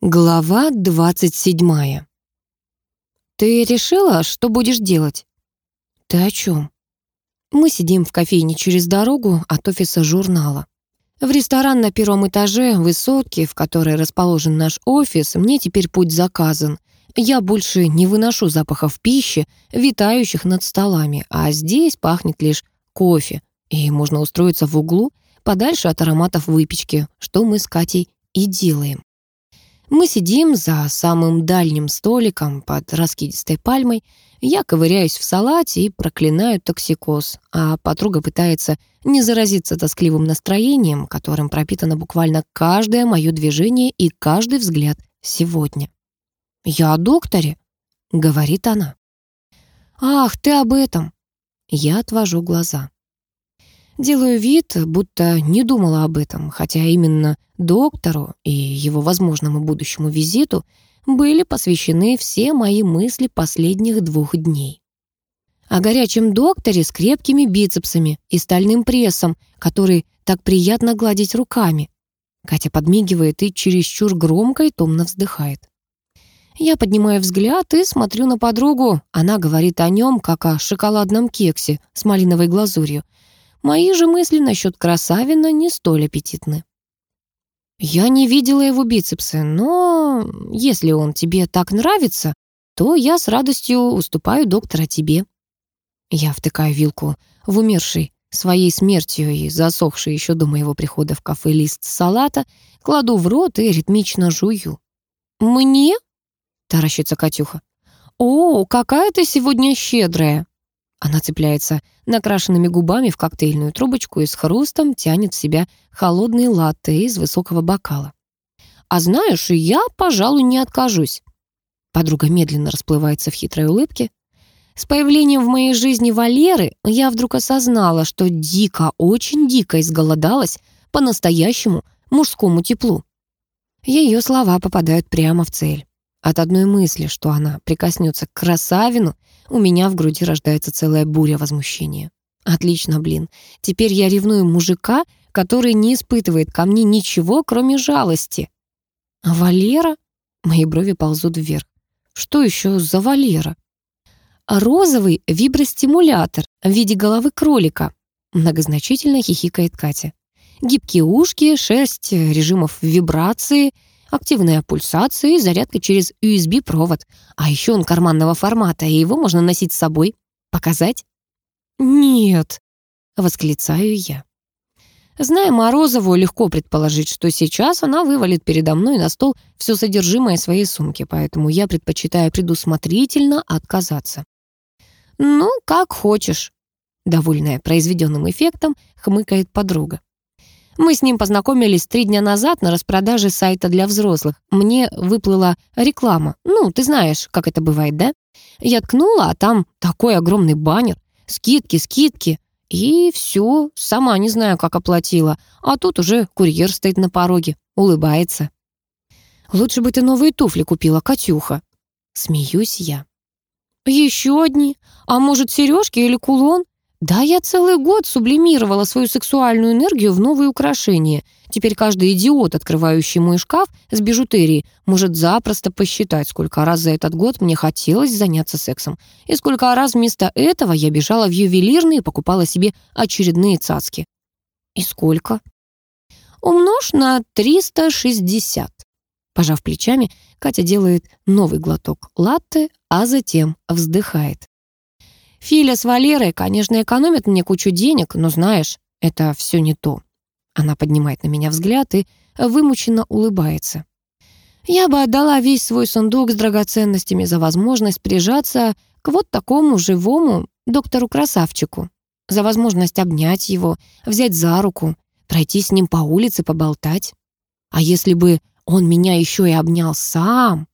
Глава двадцать седьмая. «Ты решила, что будешь делать?» «Ты о чем?» Мы сидим в кофейне через дорогу от офиса журнала. В ресторан на первом этаже высотки, в которой расположен наш офис, мне теперь путь заказан. Я больше не выношу запахов пищи, витающих над столами, а здесь пахнет лишь кофе, и можно устроиться в углу, подальше от ароматов выпечки, что мы с Катей и делаем. Мы сидим за самым дальним столиком под раскидистой пальмой. Я ковыряюсь в салате и проклинаю токсикоз, а подруга пытается не заразиться тоскливым настроением, которым пропитано буквально каждое мое движение и каждый взгляд сегодня. «Я о докторе», — говорит она. «Ах, ты об этом!» Я отвожу глаза. Делаю вид, будто не думала об этом, хотя именно доктору и его возможному будущему визиту были посвящены все мои мысли последних двух дней. О горячем докторе с крепкими бицепсами и стальным прессом, который так приятно гладить руками. Катя подмигивает и чересчур громко и томно вздыхает. Я поднимаю взгляд и смотрю на подругу. Она говорит о нем, как о шоколадном кексе с малиновой глазурью, Мои же мысли насчет красавина не столь аппетитны. Я не видела его бицепсы, но если он тебе так нравится, то я с радостью уступаю доктора тебе. Я втыкаю вилку в умерший своей смертью и засохший еще до моего прихода в кафе лист салата, кладу в рот и ритмично жую. «Мне?» — таращится Катюха. «О, какая ты сегодня щедрая!» Она цепляется накрашенными губами в коктейльную трубочку и с хрустом тянет в себя холодный латте из высокого бокала. «А знаешь, я, пожалуй, не откажусь». Подруга медленно расплывается в хитрой улыбке. С появлением в моей жизни Валеры я вдруг осознала, что дико, очень дико изголодалась по настоящему мужскому теплу. Ее слова попадают прямо в цель. От одной мысли, что она прикоснется к красавину, у меня в груди рождается целая буря возмущения. Отлично, блин. Теперь я ревную мужика, который не испытывает ко мне ничего, кроме жалости. А Валера? Мои брови ползут вверх. Что еще за Валера? Розовый вибростимулятор в виде головы кролика. Многозначительно хихикает Катя. Гибкие ушки, шесть режимов вибрации — активная пульсация и зарядка через USB-провод. А еще он карманного формата, и его можно носить с собой. Показать? «Нет», — восклицаю я. Зная Морозову, легко предположить, что сейчас она вывалит передо мной на стол все содержимое своей сумки, поэтому я предпочитаю предусмотрительно отказаться. «Ну, как хочешь», — довольная произведенным эффектом, хмыкает подруга. Мы с ним познакомились три дня назад на распродаже сайта для взрослых. Мне выплыла реклама. Ну, ты знаешь, как это бывает, да? Я ткнула, а там такой огромный баннер. Скидки, скидки. И все, сама не знаю, как оплатила. А тут уже курьер стоит на пороге, улыбается. Лучше бы ты новые туфли купила, Катюха. Смеюсь я. Еще одни? А может, сережки или кулон? Да, я целый год сублимировала свою сексуальную энергию в новые украшения. Теперь каждый идиот, открывающий мой шкаф с бижутерией, может запросто посчитать, сколько раз за этот год мне хотелось заняться сексом, и сколько раз вместо этого я бежала в ювелирный и покупала себе очередные цацки. И сколько? Умножь на 360. Пожав плечами, Катя делает новый глоток латте, а затем вздыхает. Филя с Валерой, конечно, экономят мне кучу денег, но знаешь, это все не то. Она поднимает на меня взгляд и вымученно улыбается. Я бы отдала весь свой сундук с драгоценностями за возможность прижаться к вот такому живому доктору-красавчику, за возможность обнять его, взять за руку, пройти с ним по улице, поболтать. А если бы он меня еще и обнял сам?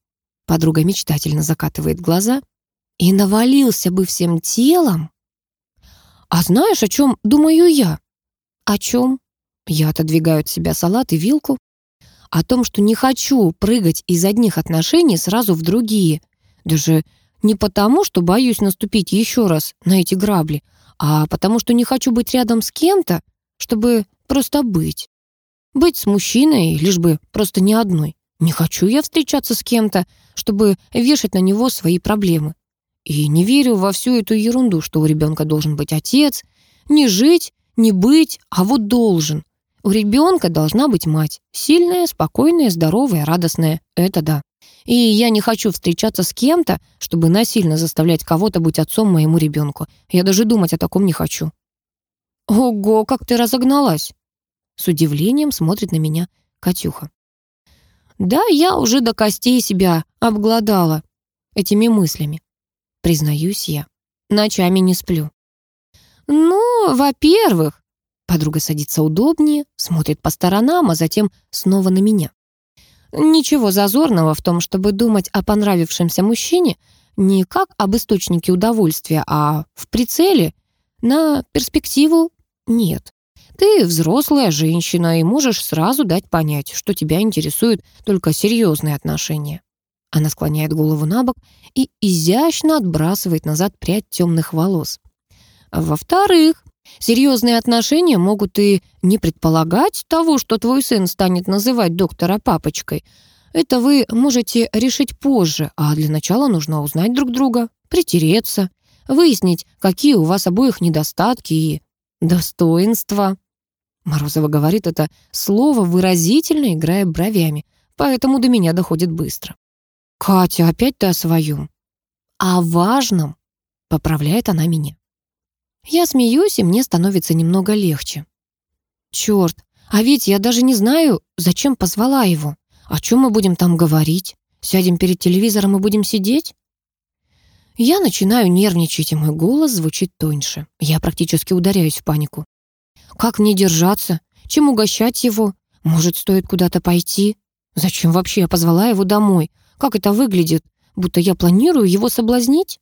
Подруга мечтательно закатывает глаза — и навалился бы всем телом. А знаешь, о чем думаю я? О чем? Я отодвигаю от себя салат и вилку. О том, что не хочу прыгать из одних отношений сразу в другие. Даже не потому, что боюсь наступить еще раз на эти грабли, а потому что не хочу быть рядом с кем-то, чтобы просто быть. Быть с мужчиной, лишь бы просто не одной. Не хочу я встречаться с кем-то, чтобы вешать на него свои проблемы. И не верю во всю эту ерунду, что у ребенка должен быть отец. Не жить, не быть, а вот должен. У ребенка должна быть мать. Сильная, спокойная, здоровая, радостная. Это да. И я не хочу встречаться с кем-то, чтобы насильно заставлять кого-то быть отцом моему ребенку. Я даже думать о таком не хочу. Ого, как ты разогналась! С удивлением смотрит на меня Катюха. Да, я уже до костей себя обглодала этими мыслями. Признаюсь я. Ночами не сплю. Ну, во-первых, подруга садится удобнее, смотрит по сторонам, а затем снова на меня. Ничего зазорного в том, чтобы думать о понравившемся мужчине не как об источнике удовольствия, а в прицеле на перспективу нет. Ты взрослая женщина и можешь сразу дать понять, что тебя интересуют только серьезные отношения. Она склоняет голову на бок и изящно отбрасывает назад прядь темных волос. Во-вторых, серьезные отношения могут и не предполагать того, что твой сын станет называть доктора папочкой. Это вы можете решить позже, а для начала нужно узнать друг друга, притереться, выяснить, какие у вас обоих недостатки и достоинства. Морозова говорит это слово выразительно, играя бровями, поэтому до меня доходит быстро. «Катя, опять ты о своем?» «О важном», — поправляет она меня. Я смеюсь, и мне становится немного легче. Черт, а ведь я даже не знаю, зачем позвала его. О чем мы будем там говорить? Сядем перед телевизором и будем сидеть? Я начинаю нервничать, и мой голос звучит тоньше. Я практически ударяюсь в панику. Как мне держаться? Чем угощать его? Может, стоит куда-то пойти? Зачем вообще я позвала его домой? Как это выглядит? Будто я планирую его соблазнить?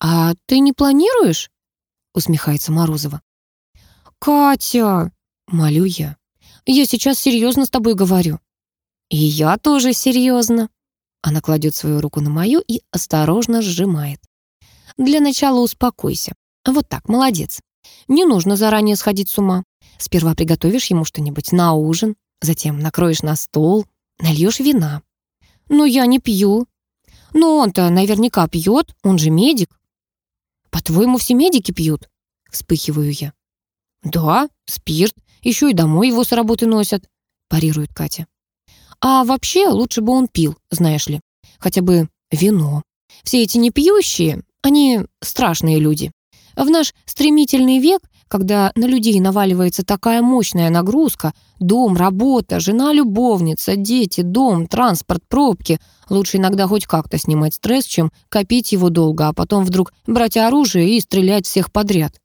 А ты не планируешь? усмехается Морозова. «Катя!» — молю я. «Я сейчас серьезно с тобой говорю». «И я тоже серьезно». Она кладет свою руку на мою и осторожно сжимает. «Для начала успокойся. Вот так, молодец. Не нужно заранее сходить с ума. Сперва приготовишь ему что-нибудь на ужин, затем накроешь на стол, нальешь вина. Но я не пью. Но он-то наверняка пьет, он же медик. «По-твоему, все медики пьют?» — вспыхиваю я. «Да, спирт. Еще и домой его с работы носят», — парирует Катя. «А вообще лучше бы он пил, знаешь ли. Хотя бы вино. Все эти непьющие, они страшные люди. В наш стремительный век когда на людей наваливается такая мощная нагрузка, дом, работа, жена-любовница, дети, дом, транспорт, пробки, лучше иногда хоть как-то снимать стресс, чем копить его долго, а потом вдруг брать оружие и стрелять всех подряд.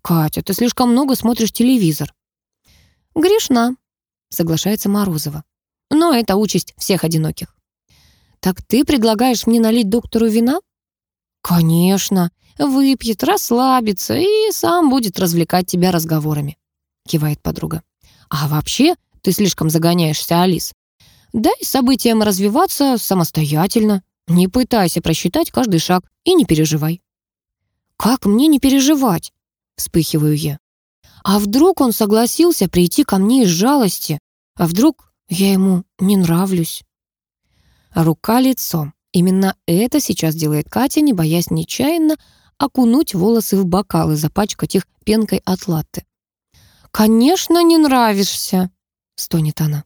«Катя, ты слишком много смотришь телевизор». «Грешна», — соглашается Морозова. «Но это участь всех одиноких». «Так ты предлагаешь мне налить доктору вина?» «Конечно выпьет, расслабится и сам будет развлекать тебя разговорами», — кивает подруга. «А вообще ты слишком загоняешься, Алис. Дай событиям развиваться самостоятельно. Не пытайся просчитать каждый шаг и не переживай». «Как мне не переживать?» — вспыхиваю я. «А вдруг он согласился прийти ко мне из жалости? А вдруг я ему не нравлюсь?» Рука лицом. Именно это сейчас делает Катя, не боясь нечаянно окунуть волосы в бокал и запачкать их пенкой от латте. «Конечно, не нравишься», — стонет она.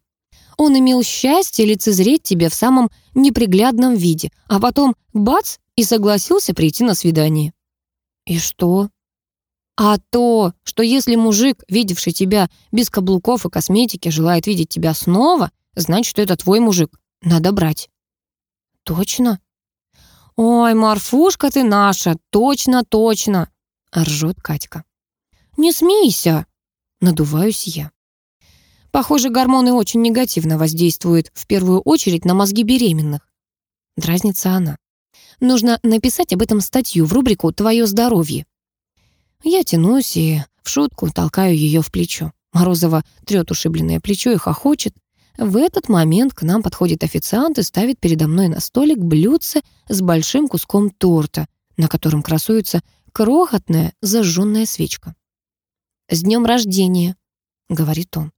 «Он имел счастье лицезреть тебя в самом неприглядном виде, а потом бац и согласился прийти на свидание». «И что?» «А то, что если мужик, видевший тебя без каблуков и косметики, желает видеть тебя снова, значит, это твой мужик. Надо брать». «Точно?» «Ой, Марфушка ты наша, точно, точно!» — ржет Катька. «Не смейся!» — надуваюсь я. Похоже, гормоны очень негативно воздействуют в первую очередь на мозги беременных. Дразнится она. Нужно написать об этом статью в рубрику «Твое здоровье». Я тянусь и в шутку толкаю ее в плечо. Морозова трет ушибленное плечо и хохочет. В этот момент к нам подходит официант и ставит передо мной на столик блюдце с большим куском торта, на котором красуется крохотная зажженная свечка. «С днем рождения!» — говорит он.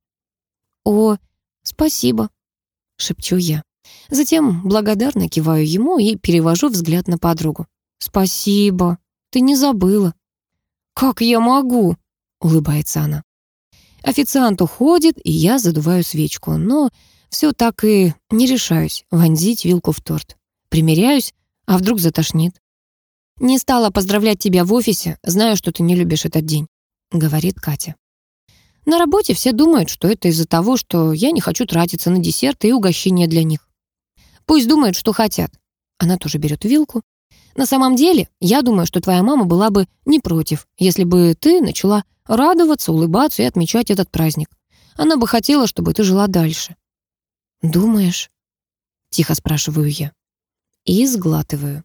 «О, спасибо!» — шепчу я. Затем благодарно киваю ему и перевожу взгляд на подругу. «Спасибо, ты не забыла». «Как я могу?» — улыбается она. Официант уходит, и я задуваю свечку, но все так и не решаюсь вонзить вилку в торт. Примеряюсь, а вдруг затошнит. «Не стала поздравлять тебя в офисе, знаю, что ты не любишь этот день», — говорит Катя. На работе все думают, что это из-за того, что я не хочу тратиться на десерты и угощения для них. Пусть думают, что хотят. Она тоже берет вилку. На самом деле, я думаю, что твоя мама была бы не против, если бы ты начала радоваться, улыбаться и отмечать этот праздник. Она бы хотела, чтобы ты жила дальше. «Думаешь?» — тихо спрашиваю я. И сглатываю.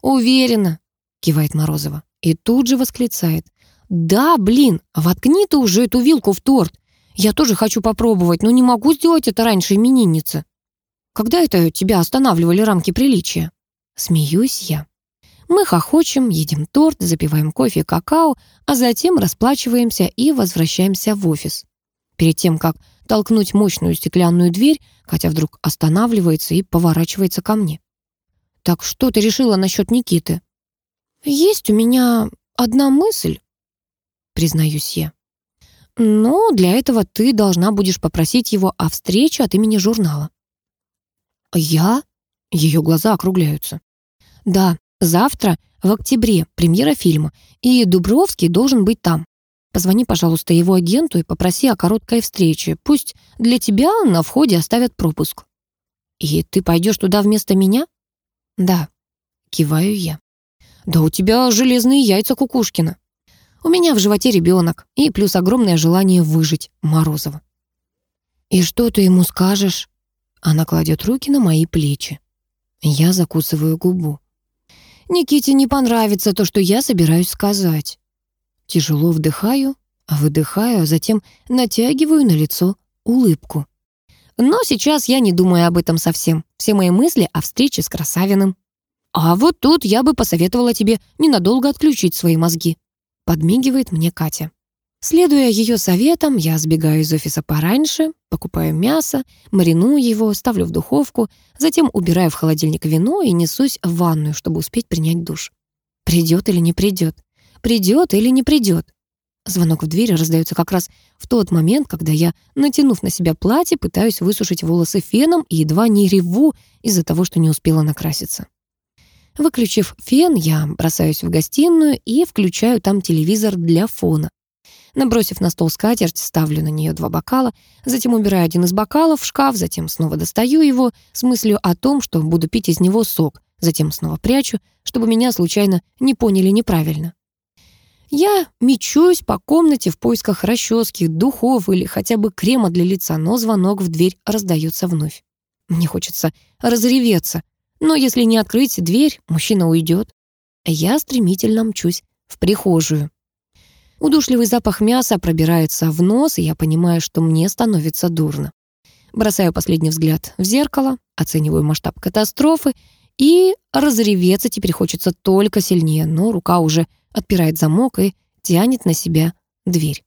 «Уверена», — кивает Морозова. И тут же восклицает. «Да, блин, воткни ты уже эту вилку в торт. Я тоже хочу попробовать, но не могу сделать это раньше именинницы». «Когда это тебя останавливали рамки приличия?» Смеюсь я. Мы хохочем, едим торт, запиваем кофе и какао, а затем расплачиваемся и возвращаемся в офис. Перед тем, как толкнуть мощную стеклянную дверь, Катя вдруг останавливается и поворачивается ко мне. «Так что ты решила насчет Никиты?» «Есть у меня одна мысль», — признаюсь я. «Но для этого ты должна будешь попросить его о встрече от имени журнала». «Я?» — ее глаза округляются. Да, завтра, в октябре, премьера фильма, и Дубровский должен быть там. Позвони, пожалуйста, его агенту и попроси о короткой встрече. Пусть для тебя на входе оставят пропуск. И ты пойдешь туда вместо меня? Да, киваю я. Да у тебя железные яйца Кукушкина. У меня в животе ребенок и плюс огромное желание выжить Морозова. И что ты ему скажешь? Она кладет руки на мои плечи. Я закусываю губу. Никите не понравится то, что я собираюсь сказать. Тяжело вдыхаю, а выдыхаю, а затем натягиваю на лицо улыбку. Но сейчас я не думаю об этом совсем. Все мои мысли о встрече с Красавиным. А вот тут я бы посоветовала тебе ненадолго отключить свои мозги. Подмигивает мне Катя. Следуя ее советам, я сбегаю из офиса пораньше, покупаю мясо, мариную его, ставлю в духовку, затем убираю в холодильник вино и несусь в ванную, чтобы успеть принять душ. Придет или не придет? Придет или не придет? Звонок в дверь раздается как раз в тот момент, когда я, натянув на себя платье, пытаюсь высушить волосы феном и едва не реву из-за того, что не успела накраситься. Выключив фен, я бросаюсь в гостиную и включаю там телевизор для фона. Набросив на стол скатерть, ставлю на нее два бокала, затем убираю один из бокалов в шкаф, затем снова достаю его с мыслью о том, что буду пить из него сок, затем снова прячу, чтобы меня случайно не поняли неправильно. Я мечусь по комнате в поисках расчески, духов или хотя бы крема для лица, но звонок в дверь раздается вновь. Мне хочется разреветься, но если не открыть дверь, мужчина уйдет. Я стремительно мчусь в прихожую. Удушливый запах мяса пробирается в нос, и я понимаю, что мне становится дурно. Бросаю последний взгляд в зеркало, оцениваю масштаб катастрофы, и разреветься теперь хочется только сильнее, но рука уже отпирает замок и тянет на себя дверь.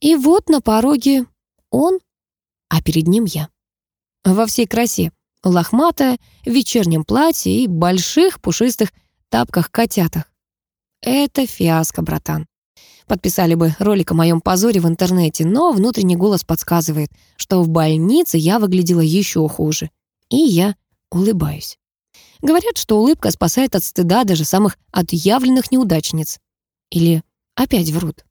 И вот на пороге он, а перед ним я. Во всей красе, лохматая, в вечернем платье и больших пушистых тапках-котятах. Это фиаско, братан. Подписали бы ролик о моем позоре в интернете, но внутренний голос подсказывает, что в больнице я выглядела еще хуже. И я улыбаюсь. Говорят, что улыбка спасает от стыда даже самых отъявленных неудачниц. Или опять врут.